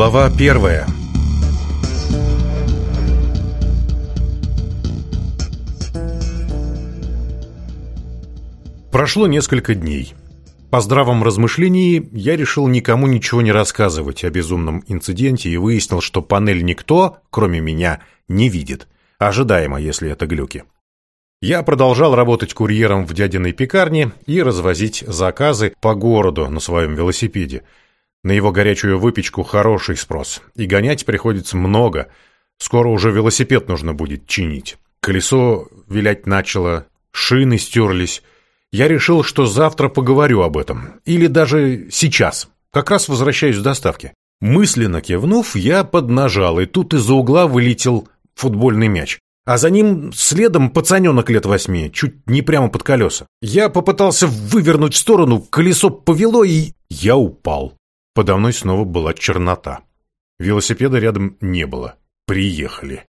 Глава первая Прошло несколько дней. По здравом размышлении я решил никому ничего не рассказывать о безумном инциденте и выяснил, что панель никто, кроме меня, не видит. Ожидаемо, если это глюки. Я продолжал работать курьером в дядиной пекарне и развозить заказы по городу на своем велосипеде – на его горячую выпечку хороший спрос, и гонять приходится много. Скоро уже велосипед нужно будет чинить. Колесо вилять начало, шины стерлись. Я решил, что завтра поговорю об этом, или даже сейчас. Как раз возвращаюсь с доставки. Мысленно кивнув, я поднажал, и тут из-за угла вылетел футбольный мяч. А за ним следом пацаненок лет восьми, чуть не прямо под колеса. Я попытался вывернуть в сторону, колесо повело, и я упал. Подо мной снова была чернота. Велосипеда рядом не было. Приехали.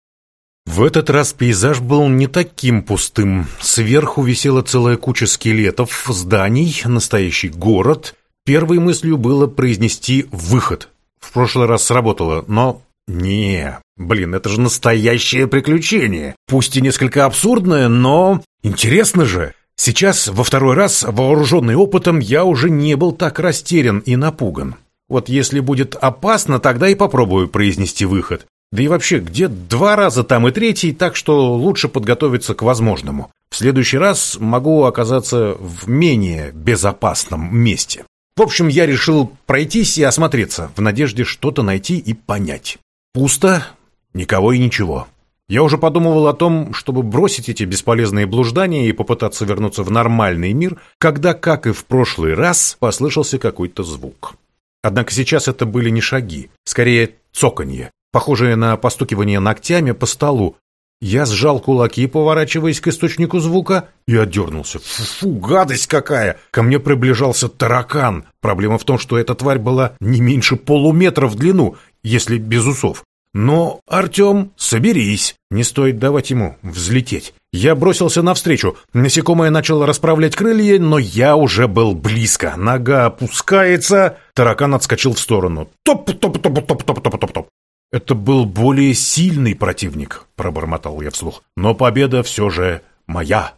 В этот раз пейзаж был не таким пустым. Сверху висела целая куча скелетов, зданий, настоящий город. Первой мыслью было произнести «выход». В прошлый раз сработало, но... Не, блин, это же настоящее приключение. Пусть и несколько абсурдное, но... Интересно же. Сейчас, во второй раз, вооруженный опытом, я уже не был так растерян и напуган. Вот если будет опасно, тогда и попробую произнести выход. Да и вообще, где два раза, там и третий, так что лучше подготовиться к возможному. В следующий раз могу оказаться в менее безопасном месте. В общем, я решил пройтись и осмотреться, в надежде что-то найти и понять. Пусто, никого и ничего. Я уже подумывал о том, чтобы бросить эти бесполезные блуждания и попытаться вернуться в нормальный мир, когда, как и в прошлый раз, послышался какой-то звук. Однако сейчас это были не шаги, скорее цоканье, похожее на постукивание ногтями по столу. Я сжал кулаки, поворачиваясь к источнику звука, и отдернулся. Фу, гадость какая! Ко мне приближался таракан. Проблема в том, что эта тварь была не меньше полуметра в длину, если без усов. Но, Артем, соберись, не стоит давать ему взлететь. Я бросился навстречу. Насекомое начало расправлять крылья, но я уже был близко. Нога опускается. Таракан отскочил в сторону. Топ-топ-топ-топ-топ-топ-топ-топ. Это был более сильный противник, пробормотал я вслух. Но победа все же моя.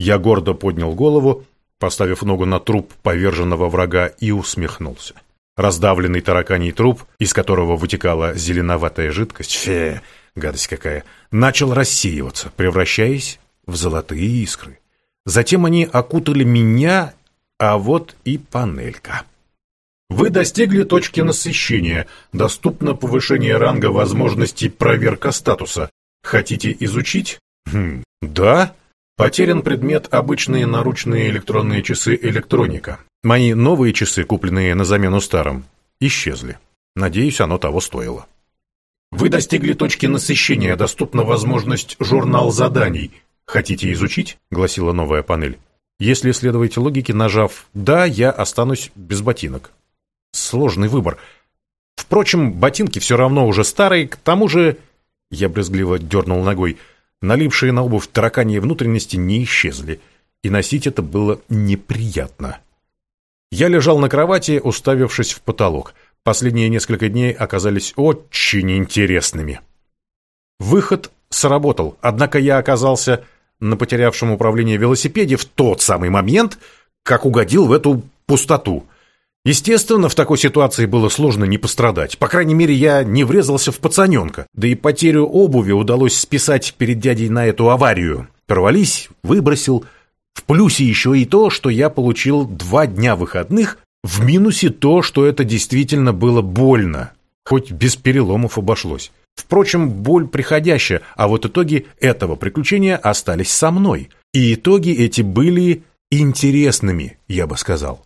Я гордо поднял голову, поставив ногу на труп поверженного врага и усмехнулся. Раздавленный тараканий труп, из которого вытекала зеленоватая жидкость, фе, гадость какая, начал рассеиваться, превращаясь в золотые искры. Затем они окутали меня, а вот и панелька. Вы достигли точки насыщения. Доступно повышение ранга возможностей проверка статуса. Хотите изучить? Хм, да. Потерян предмет обычные наручные электронные часы электроника. Мои новые часы, купленные на замену старым, исчезли. Надеюсь, оно того стоило. Вы достигли точки насыщения, доступна возможность журнал заданий. Хотите изучить? гласила новая панель. Если следуете логике, нажав «Да», я останусь без ботинок. Сложный выбор. Впрочем, ботинки все равно уже старые, к тому же... Я брезгливо дернул ногой. Налипшие на обувь тараканьи внутренности не исчезли, и носить это было неприятно. Я лежал на кровати, уставившись в потолок. Последние несколько дней оказались очень интересными. Выход сработал, однако я оказался на потерявшем управление велосипеде в тот самый момент, как угодил в эту пустоту. Естественно, в такой ситуации было сложно не пострадать. По крайней мере, я не врезался в пацаненка. Да и потерю обуви удалось списать перед дядей на эту аварию. Порвались, выбросил. В плюсе еще и то, что я получил два дня выходных в минусе то, что это действительно было больно, хоть без переломов обошлось. Впрочем, боль приходящая, а вот итоги этого приключения остались со мной. И итоги эти были интересными, я бы сказал.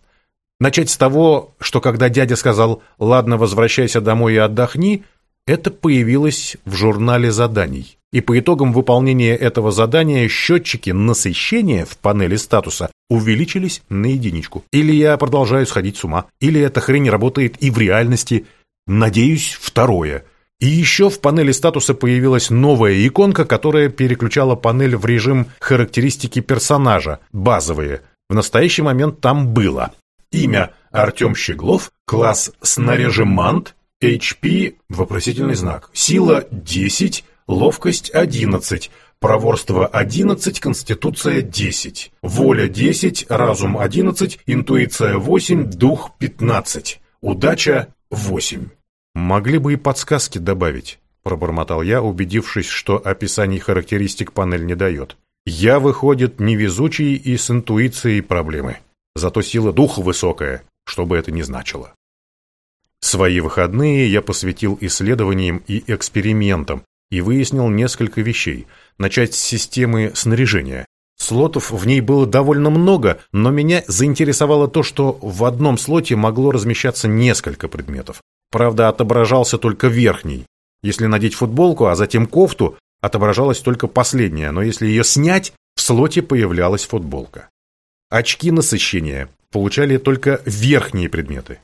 Начать с того, что когда дядя сказал «Ладно, возвращайся домой и отдохни», это появилось в журнале заданий. И по итогам выполнения этого задания счетчики насыщения в панели статуса увеличились на единичку. Или я продолжаю сходить с ума, или эта хрень работает и в реальности. Надеюсь, второе. И еще в панели статуса появилась новая иконка, которая переключала панель в режим характеристики персонажа, базовые. В настоящий момент там было. Имя Артем Щеглов, класс снаряжемант, HP, вопросительный знак, сила 10, ловкость 11, Проворство 11, Конституция 10, Воля 10, Разум 11, Интуиция 8, Дух 15, Удача 8. Могли бы и подсказки добавить, пробормотал я, убедившись, что описаний характеристик панель не дает. Я, выходит, невезучий и с интуицией проблемы. Зато сила духа высокая, что бы это ни значило. Свои выходные я посвятил исследованиям и экспериментам, и выяснил несколько вещей. Начать с системы снаряжения. Слотов в ней было довольно много, но меня заинтересовало то, что в одном слоте могло размещаться несколько предметов. Правда, отображался только верхний. Если надеть футболку, а затем кофту, отображалась только последняя, но если ее снять, в слоте появлялась футболка. Очки насыщения получали только верхние предметы.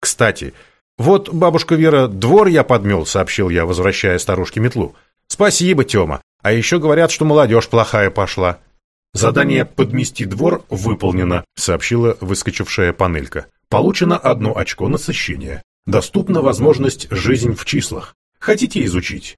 Кстати, «Вот, бабушка Вера, двор я подмел», — сообщил я, возвращая старушке метлу. «Спасибо, Тёма. А еще говорят, что молодежь плохая пошла». «Задание «подмести двор» выполнено», — сообщила выскочившая панелька. «Получено одно очко насыщения. Доступна возможность «Жизнь в числах». Хотите изучить?»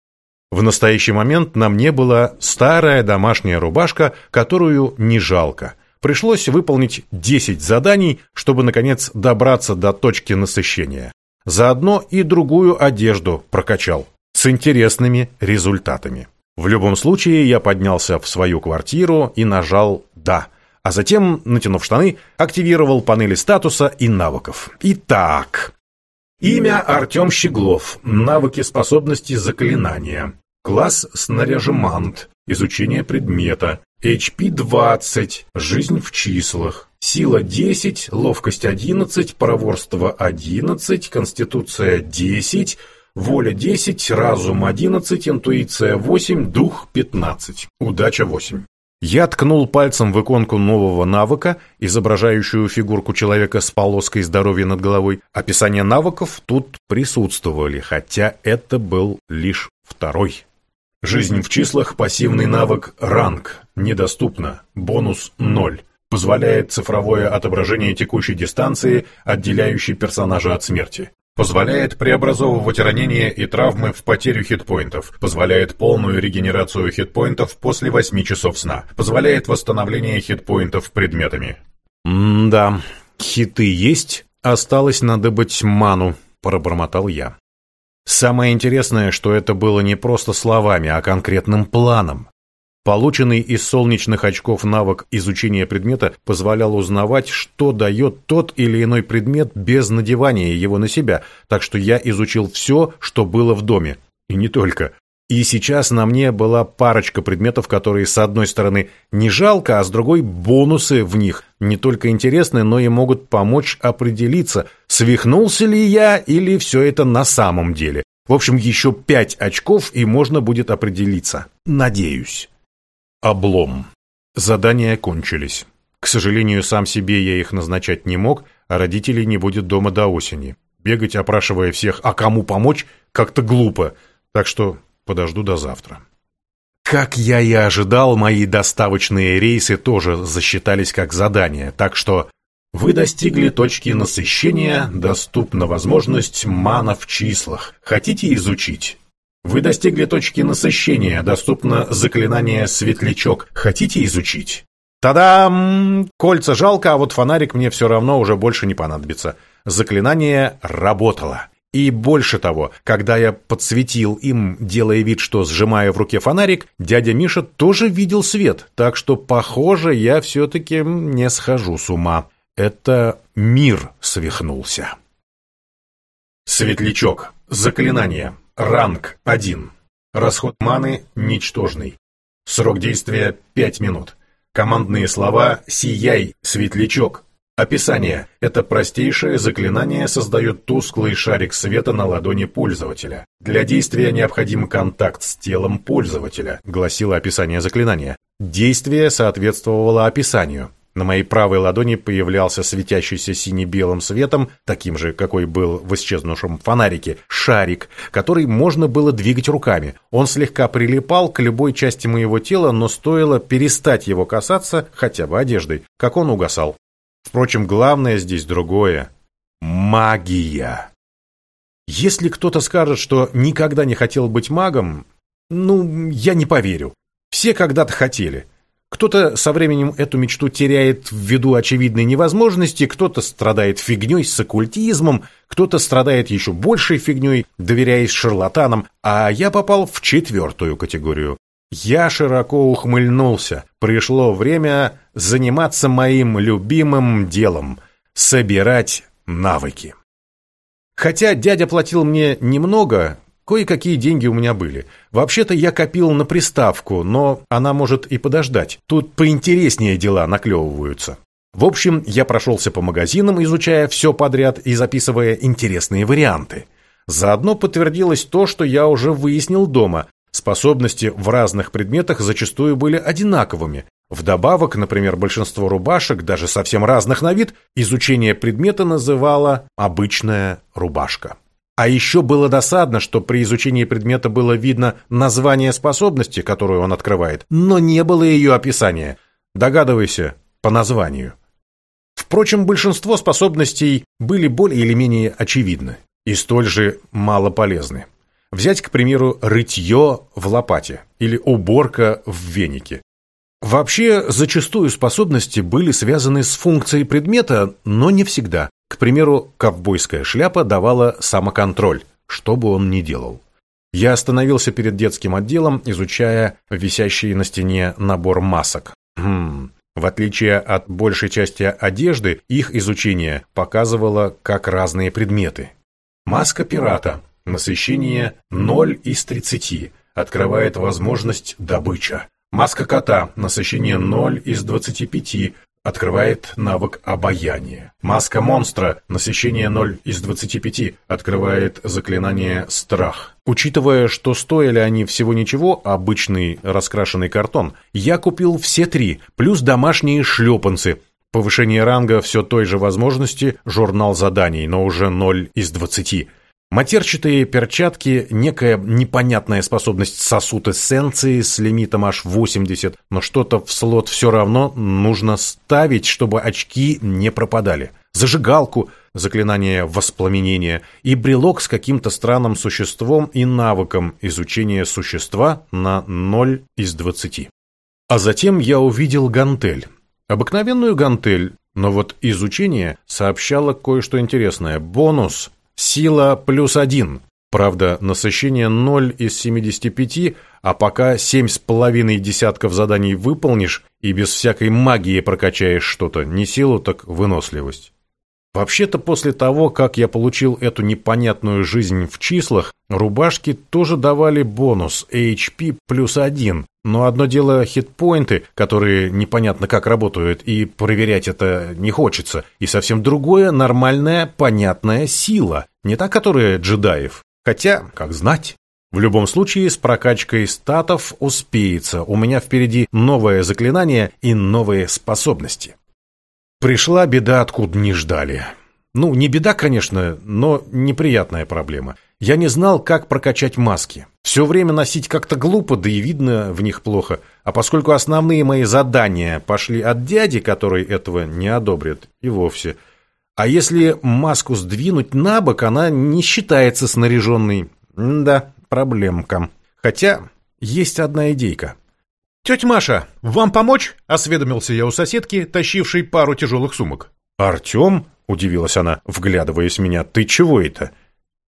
В настоящий момент на мне была старая домашняя рубашка, которую не жалко — пришлось выполнить 10 заданий, чтобы, наконец, добраться до точки насыщения. Заодно и другую одежду прокачал. С интересными результатами. В любом случае, я поднялся в свою квартиру и нажал «Да». А затем, натянув штаны, активировал панели статуса и навыков. Итак. Имя Артем Щеглов. Навыки способности заклинания. Класс снаряжемант. Изучение предмета. HP 20. Жизнь в числах. Сила 10, ловкость 11, проворство 11, конституция 10, воля 10, разум 11, интуиция 8, дух 15, удача 8. Я ткнул пальцем в иконку нового навыка, изображающую фигурку человека с полоской здоровья над головой. Описание навыков тут присутствовали, хотя это был лишь второй. Жизнь в числах, пассивный навык «Ранг», недоступно, бонус 0. Позволяет цифровое отображение текущей дистанции, отделяющей персонажа от смерти. Позволяет преобразовывать ранения и травмы в потерю хитпоинтов. Позволяет полную регенерацию хитпоинтов после 8 часов сна. Позволяет восстановление хитпоинтов предметами. «М-да, хиты есть, осталось надыбать ману», – пробормотал я. Самое интересное, что это было не просто словами, а конкретным планом. Полученный из солнечных очков навык изучения предмета позволял узнавать, что дает тот или иной предмет без надевания его на себя, так что я изучил все, что было в доме. И не только. И сейчас на мне была парочка предметов, которые, с одной стороны, не жалко, а с другой – бонусы в них. Не только интересны, но и могут помочь определиться, свихнулся ли я или все это на самом деле. В общем, еще пять очков, и можно будет определиться. Надеюсь. Облом. Задания кончились. К сожалению, сам себе я их назначать не мог, а родителей не будет дома до осени. Бегать, опрашивая всех, а кому помочь, как-то глупо, так что подожду до завтра. Как я и ожидал, мои доставочные рейсы тоже засчитались как задания, так что вы достигли точки насыщения, доступна возможность мана в числах. Хотите изучить? Вы достигли точки насыщения, доступно заклинание «Светлячок». Хотите изучить? Та-дам! Кольца жалко, а вот фонарик мне все равно уже больше не понадобится. Заклинание работало. И больше того, когда я подсветил им, делая вид, что сжимаю в руке фонарик, дядя Миша тоже видел свет, так что, похоже, я все-таки не схожу с ума. Это мир свихнулся. Светлячок. Заклинание. Ранг 1. Расход маны ничтожный. Срок действия 5 минут. Командные слова «Сияй, светлячок». Описание. Это простейшее заклинание создает тусклый шарик света на ладони пользователя. Для действия необходим контакт с телом пользователя, гласило описание заклинания. Действие соответствовало описанию. На моей правой ладони появлялся светящийся сине-белым светом, таким же, какой был в исчезнувшем фонарике, шарик, который можно было двигать руками. Он слегка прилипал к любой части моего тела, но стоило перестать его касаться хотя бы одеждой, как он угасал. Впрочем, главное здесь другое. Магия. Если кто-то скажет, что никогда не хотел быть магом, ну, я не поверю. Все когда-то хотели. Кто-то со временем эту мечту теряет ввиду очевидной невозможности, кто-то страдает фигней с оккультизмом, кто-то страдает еще большей фигней, доверяясь шарлатанам, а я попал в четвертую категорию. Я широко ухмыльнулся. Пришло время заниматься моим любимым делом – собирать навыки. Хотя дядя платил мне немного, Кое-какие деньги у меня были. Вообще-то я копил на приставку, но она может и подождать. Тут поинтереснее дела наклевываются. В общем, я прошелся по магазинам, изучая все подряд и записывая интересные варианты. Заодно подтвердилось то, что я уже выяснил дома. Способности в разных предметах зачастую были одинаковыми. Вдобавок, например, большинство рубашек, даже совсем разных на вид, изучение предмета называло «обычная рубашка». А еще было досадно, что при изучении предмета было видно название способности, которую он открывает, но не было ее описания. Догадывайся по названию. Впрочем, большинство способностей были более или менее очевидны и столь же мало полезны. Взять, к примеру, рытье в лопате или уборка в венике. Вообще, зачастую способности были связаны с функцией предмета, но не всегда. К примеру, ковбойская шляпа давала самоконтроль, что бы он ни делал. Я остановился перед детским отделом, изучая висящий на стене набор масок. Хм. В отличие от большей части одежды, их изучение показывало как разные предметы. Маска пирата. Насыщение 0 из 30. Открывает возможность добыча. Маска кота. Насыщение 0 из 25. Открывает навык обаяния. Маска монстра, насыщение 0 из 25, открывает заклинание «Страх». Учитывая, что стоили они всего ничего, обычный раскрашенный картон, я купил все три, плюс домашние шлепанцы. Повышение ранга все той же возможности, журнал заданий, но уже 0 из 20. Матерчатые перчатки, некая непонятная способность сосуд эссенции с лимитом аж 80, но что-то в слот все равно нужно ставить, чтобы очки не пропадали. Зажигалку, заклинание воспламенения и брелок с каким-то странным существом и навыком изучения существа на 0 из 20. А затем я увидел гантель. Обыкновенную гантель, но вот изучение сообщало кое-что интересное. Бонус Сила плюс один. Правда, насыщение 0 из 75, а пока семь с половиной десятков заданий выполнишь и без всякой магии прокачаешь что-то, не силу, так выносливость. Вообще-то после того, как я получил эту непонятную жизнь в числах, рубашки тоже давали бонус HP плюс один, но одно дело хитпоинты, которые непонятно как работают, и проверять это не хочется. И совсем другое – нормальная, понятная сила. Не та, которая джедаев. Хотя, как знать. В любом случае, с прокачкой статов успеется. У меня впереди новое заклинание и новые способности. Пришла беда, откуда не ждали. Ну, не беда, конечно, но неприятная проблема – я не знал, как прокачать маски. Все время носить как-то глупо, да и видно в них плохо. А поскольку основные мои задания пошли от дяди, который этого не одобрит, и вовсе. А если маску сдвинуть на бок, она не считается снаряженной. М да, проблемка. Хотя есть одна идейка. «Тетя Маша, вам помочь?» – осведомился я у соседки, тащившей пару тяжелых сумок. «Артем?» – удивилась она, вглядываясь в меня. «Ты чего это?»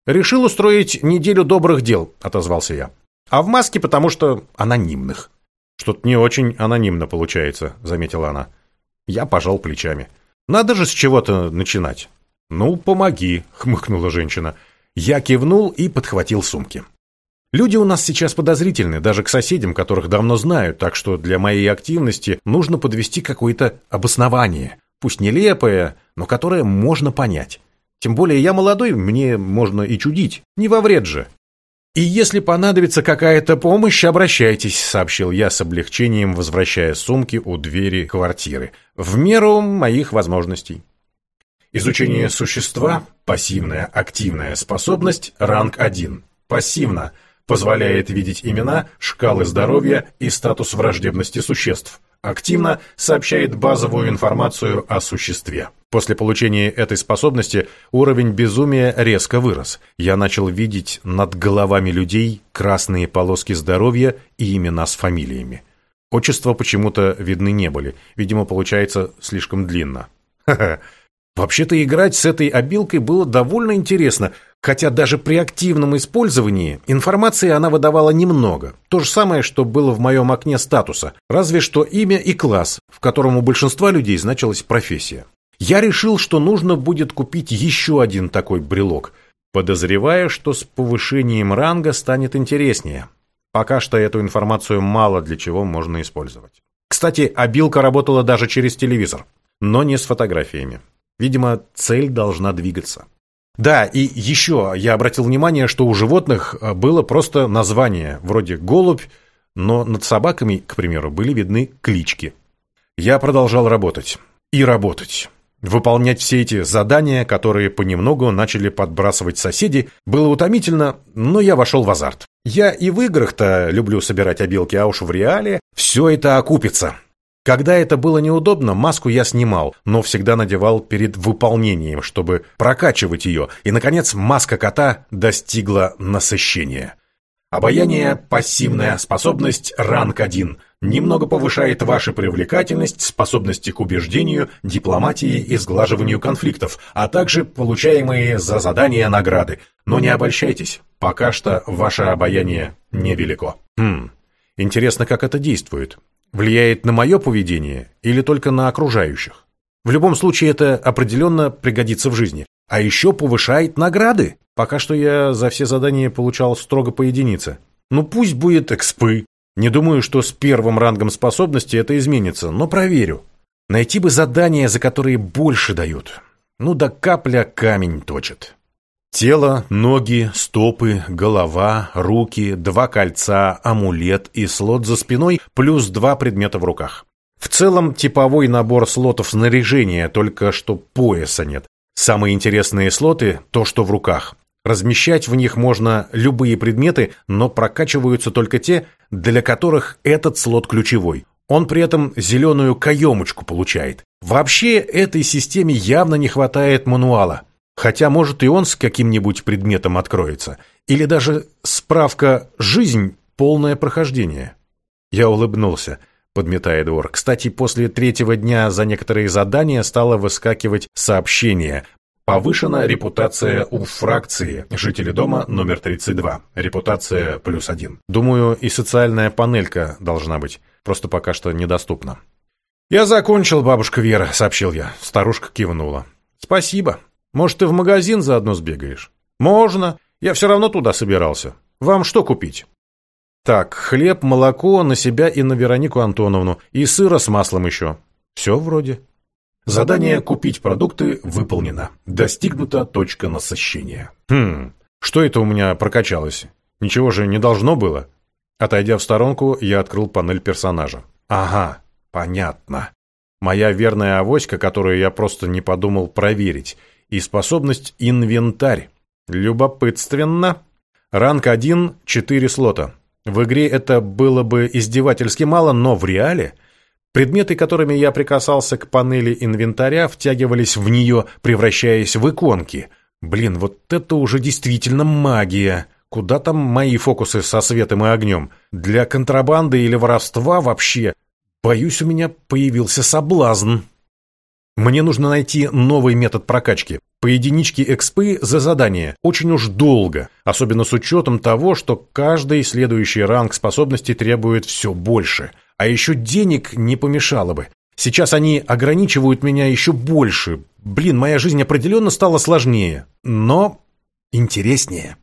Решил устроить неделю добрых дел, отозвался я. А в маске, потому что анонимных. Что-то не очень анонимно получается, заметила она. Я пожал плечами. Надо же с чего-то начинать. Ну, помоги, хмыкнула женщина. Я кивнул и подхватил сумки. Люди у нас сейчас подозрительны, даже к соседям, которых давно знают, так что для моей активности нужно подвести какое-то обоснование, пусть нелепое, но которое можно понять. Тем более я молодой, мне можно и чудить, не во вред же. И если понадобится какая-то помощь, обращайтесь, сообщил я с облегчением, возвращая сумки у двери квартиры, в меру моих возможностей. Изучение существа, пассивная, активная способность, ранг 1. Пассивно позволяет видеть имена, шкалы здоровья и статус враждебности существ – активно сообщает базовую информацию о существе. После получения этой способности уровень безумия резко вырос. Я начал видеть над головами людей красные полоски здоровья и имена с фамилиями. Отчества почему-то видны не были. Видимо, получается слишком длинно. Вообще-то играть с этой обилкой было довольно интересно – Хотя даже при активном использовании информации она выдавала немного. То же самое, что было в моем окне статуса, разве что имя и класс, в котором у большинства людей значилась профессия. Я решил, что нужно будет купить еще один такой брелок, подозревая, что с повышением ранга станет интереснее. Пока что эту информацию мало для чего можно использовать. Кстати, обилка работала даже через телевизор, но не с фотографиями. Видимо, цель должна двигаться. Да, и еще я обратил внимание, что у животных э, было просто название, вроде «голубь», но над собаками, к примеру, были видны клички. Я продолжал работать. И работать. Выполнять все эти задания, которые понемногу начали подбрасывать соседи, было утомительно, но я вошел в азарт. Я и в играх-то люблю собирать обилки, а уж в реале все это окупится. Когда это было неудобно, маску я снимал, но всегда надевал перед выполнением, чтобы прокачивать ее, и, наконец, маска кота достигла насыщения. Обаяние – пассивная способность ранг 1. Немного повышает вашу привлекательность, способности к убеждению, дипломатии и сглаживанию конфликтов, а также получаемые за задание награды. Но не обольщайтесь, пока что ваше обаяние невелико. Хм, интересно, как это действует влияет на мое поведение или только на окружающих. В любом случае это определенно пригодится в жизни. А еще повышает награды. Пока что я за все задания получал строго по единице. Ну пусть будет экспы. Не думаю, что с первым рангом способности это изменится, но проверю. Найти бы задания, за которые больше дают. Ну да капля камень точит. Тело, ноги, стопы, голова, руки, два кольца, амулет и слот за спиной, плюс два предмета в руках. В целом типовой набор слотов снаряжения, только что пояса нет. Самые интересные слоты – то, что в руках. Размещать в них можно любые предметы, но прокачиваются только те, для которых этот слот ключевой. Он при этом зеленую каемочку получает. Вообще этой системе явно не хватает мануала – Хотя, может, и он с каким-нибудь предметом откроется. Или даже справка «Жизнь. Полное прохождение». Я улыбнулся, подметая двор. Кстати, после третьего дня за некоторые задания стало выскакивать сообщение. Повышена репутация у фракции «Жители дома» номер 32. Репутация плюс один. Думаю, и социальная панелька должна быть. Просто пока что недоступна. «Я закончил, бабушка Вера», — сообщил я. Старушка кивнула. «Спасибо», может, ты в магазин заодно сбегаешь? Можно. Я все равно туда собирался. Вам что купить? Так, хлеб, молоко на себя и на Веронику Антоновну. И сыра с маслом еще. Все вроде. Задание «Купить продукты» выполнено. Достигнута точка насыщения. Хм, что это у меня прокачалось? Ничего же не должно было. Отойдя в сторонку, я открыл панель персонажа. Ага, понятно. Моя верная авоська, которую я просто не подумал проверить – и способность «Инвентарь». Любопытственно. Ранг 1 – 4 слота. В игре это было бы издевательски мало, но в реале предметы, которыми я прикасался к панели инвентаря, втягивались в нее, превращаясь в иконки. Блин, вот это уже действительно магия. Куда там мои фокусы со светом и огнем? Для контрабанды или воровства вообще? Боюсь, у меня появился соблазн. Мне нужно найти новый метод прокачки. По единичке экспы за задание очень уж долго, особенно с учетом того, что каждый следующий ранг способностей требует все больше. А еще денег не помешало бы. Сейчас они ограничивают меня еще больше. Блин, моя жизнь определенно стала сложнее, но интереснее.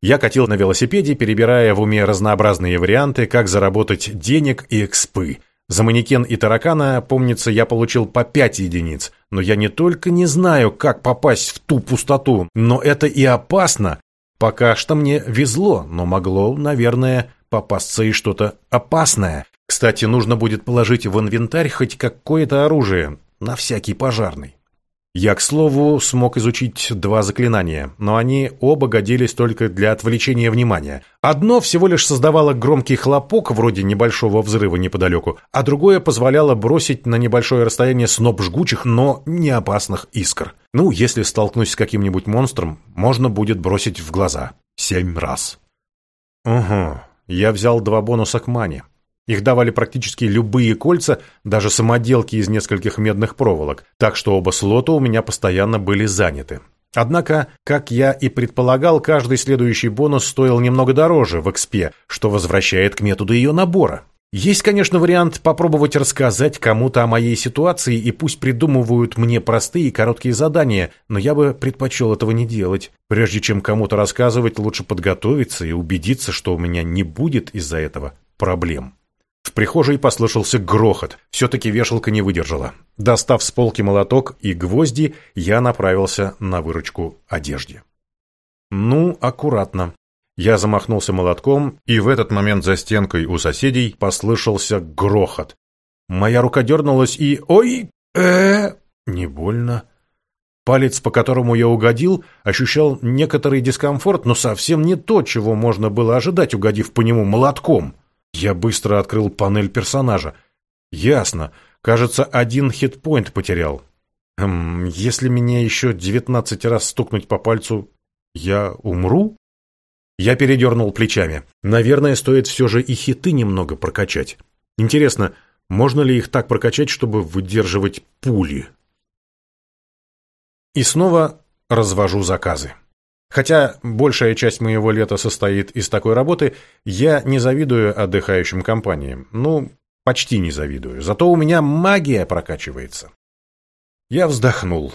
Я катил на велосипеде, перебирая в уме разнообразные варианты, как заработать денег и экспы. За манекен и таракана, помнится, я получил по 5 единиц. Но я не только не знаю, как попасть в ту пустоту, но это и опасно. Пока что мне везло, но могло, наверное, попасться и что-то опасное. Кстати, нужно будет положить в инвентарь хоть какое-то оружие, на всякий пожарный. Я, к слову, смог изучить два заклинания, но они оба годились только для отвлечения внимания. Одно всего лишь создавало громкий хлопок, вроде небольшого взрыва неподалеку, а другое позволяло бросить на небольшое расстояние сноп жгучих, но не опасных искр. Ну, если столкнусь с каким-нибудь монстром, можно будет бросить в глаза. Семь раз. Угу, я взял два бонуса к мане. Их давали практически любые кольца, даже самоделки из нескольких медных проволок, так что оба слота у меня постоянно были заняты. Однако, как я и предполагал, каждый следующий бонус стоил немного дороже в экспе, что возвращает к методу ее набора. Есть, конечно, вариант попробовать рассказать кому-то о моей ситуации, и пусть придумывают мне простые и короткие задания, но я бы предпочел этого не делать. Прежде чем кому-то рассказывать, лучше подготовиться и убедиться, что у меня не будет из-за этого проблем. В прихожей послышался грохот, все-таки вешалка не выдержала. Достав с полки молоток и гвозди, я направился на выручку одежде. Ну, аккуратно. Я замахнулся молотком, и в этот момент за стенкой у соседей послышался грохот. Моя рука дернулась и... Ой! э Не больно. Палец, по которому я угодил, ощущал некоторый дискомфорт, но совсем не то, чего можно было ожидать, угодив по нему молотком. Я быстро открыл панель персонажа. Ясно. Кажется, один хитпоинт потерял. Эм, если меня еще девятнадцать раз стукнуть по пальцу, я умру? Я передернул плечами. Наверное, стоит все же и хиты немного прокачать. Интересно, можно ли их так прокачать, чтобы выдерживать пули? И снова развожу заказы. Хотя большая часть моего лета состоит из такой работы, я не завидую отдыхающим компаниям. Ну, почти не завидую. Зато у меня магия прокачивается. Я вздохнул.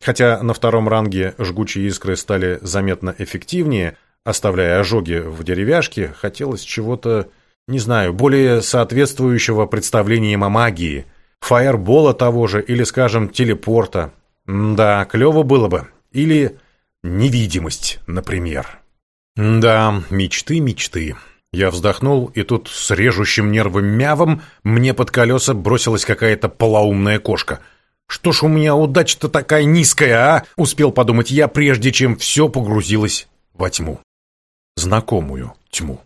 Хотя на втором ранге жгучие искры стали заметно эффективнее, оставляя ожоги в деревяшке, хотелось чего-то, не знаю, более соответствующего представлениям о магии, фаербола того же или, скажем, телепорта. Да, клево было бы. Или Невидимость, например. Да, мечты, мечты. Я вздохнул, и тут с режущим нервом мявом мне под колеса бросилась какая-то полоумная кошка. Что ж у меня удача-то такая низкая, а? Успел подумать я, прежде чем все погрузилось во тьму. Знакомую тьму.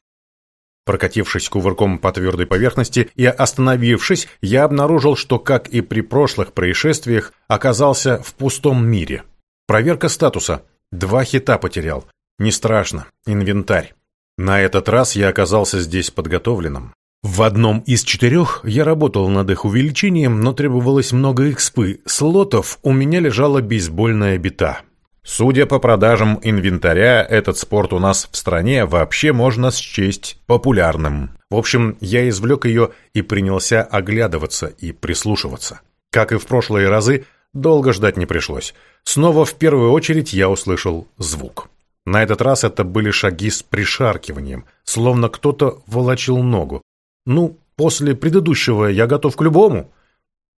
Прокатившись кувырком по твердой поверхности и остановившись, я обнаружил, что, как и при прошлых происшествиях, оказался в пустом мире. Проверка статуса – Два хита потерял. Не страшно, инвентарь. На этот раз я оказался здесь подготовленным. В одном из четырех я работал над их увеличением, но требовалось много экспы. Слотов у меня лежала бейсбольная бита. Судя по продажам инвентаря, этот спорт у нас в стране вообще можно счесть популярным. В общем, я извлек ее и принялся оглядываться и прислушиваться. Как и в прошлые разы, Долго ждать не пришлось. Снова в первую очередь я услышал звук. На этот раз это были шаги с пришаркиванием, словно кто-то волочил ногу. Ну, после предыдущего я готов к любому.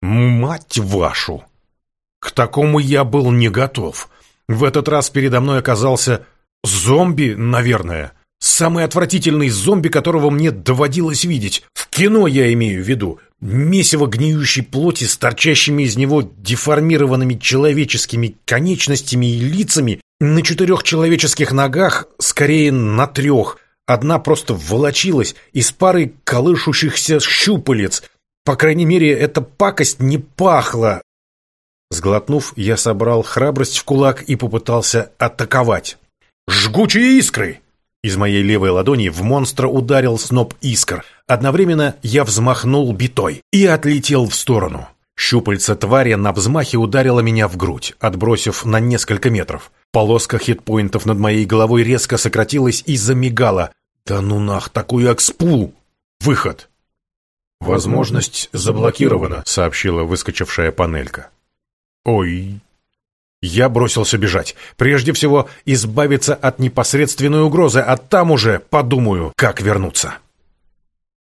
Мать вашу! К такому я был не готов. В этот раз передо мной оказался зомби, наверное. Самый отвратительный зомби, которого мне доводилось видеть. В кино я имею в виду месиво гниющей плоти с торчащими из него деформированными человеческими конечностями и лицами на четырех человеческих ногах, скорее на трех. Одна просто волочилась из пары колышущихся щупалец. По крайней мере, эта пакость не пахла. Сглотнув, я собрал храбрость в кулак и попытался атаковать. «Жгучие искры!» Из моей левой ладони в монстра ударил сноп искр. Одновременно я взмахнул битой и отлетел в сторону. Щупальца твари на взмахе ударила меня в грудь, отбросив на несколько метров. Полоска хитпоинтов над моей головой резко сократилась и замигала. «Да ну нах, такую экспу!» «Выход!» «Возможность заблокирована», — сообщила выскочившая панелька. «Ой, я бросился бежать. Прежде всего, избавиться от непосредственной угрозы, а там уже подумаю, как вернуться.